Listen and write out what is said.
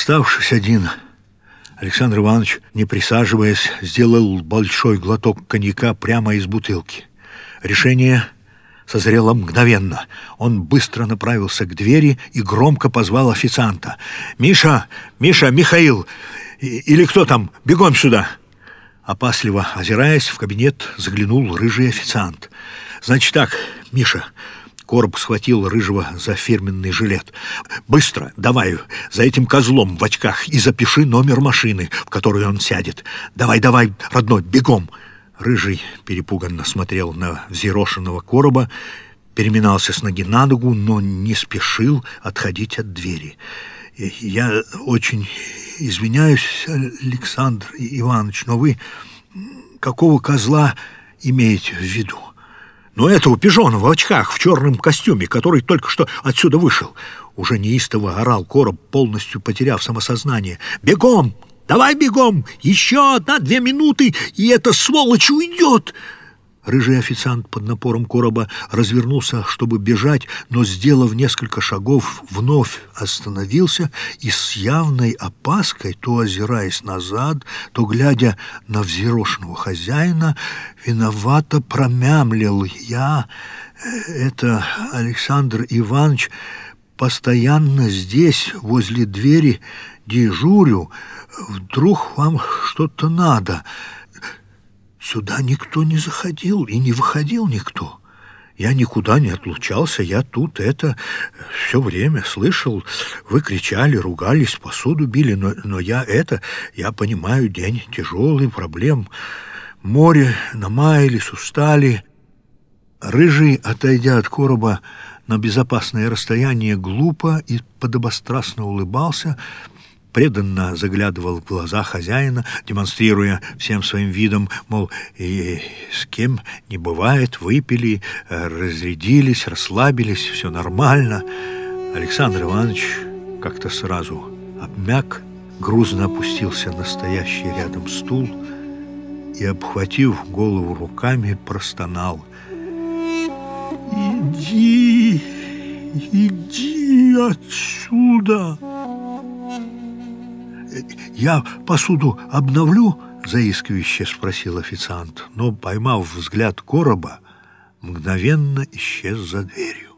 Оставшись один, Александр Иванович, не присаживаясь, сделал большой глоток коньяка прямо из бутылки. Решение созрело мгновенно. Он быстро направился к двери и громко позвал официанта. «Миша! Миша! Михаил! Или кто там? Бегом сюда!» Опасливо озираясь, в кабинет заглянул рыжий официант. «Значит так, Миша...» Короб схватил Рыжего за фирменный жилет. «Быстро, давай, за этим козлом в очках и запиши номер машины, в которую он сядет. Давай, давай, родной, бегом!» Рыжий перепуганно смотрел на взъерошенного короба, переминался с ноги на ногу, но не спешил отходить от двери. «Я очень извиняюсь, Александр Иванович, но вы какого козла имеете в виду?» Но этого пижона в очках, в черном костюме, который только что отсюда вышел. Уже неистово орал короб, полностью потеряв самосознание. «Бегом! Давай бегом! Еще одна-две минуты, и эта сволочь уйдет!» Рыжий официант под напором короба развернулся, чтобы бежать, но, сделав несколько шагов, вновь остановился и с явной опаской, то озираясь назад, то глядя на взъерошенного хозяина, виновато промямлил «Я, это Александр Иванович, постоянно здесь, возле двери, дежурю. Вдруг вам что-то надо?» Сюда никто не заходил и не выходил никто. Я никуда не отлучался, я тут это все время слышал. Вы кричали, ругались, посуду били, но, но я это, я понимаю, день тяжелый, проблем. Море, намаялись, устали. Рыжий, отойдя от короба на безопасное расстояние, глупо и подобострастно улыбался, преданно заглядывал в глаза хозяина, демонстрируя всем своим видом, мол, и с кем не бывает, выпили, разрядились, расслабились, все нормально. Александр Иванович как-то сразу обмяк, грузно опустился на стоящий рядом стул и, обхватив голову руками, простонал. «Иди, иди отсюда!» «Я посуду обновлю?» — заискивающе спросил официант, но, поймав взгляд короба, мгновенно исчез за дверью.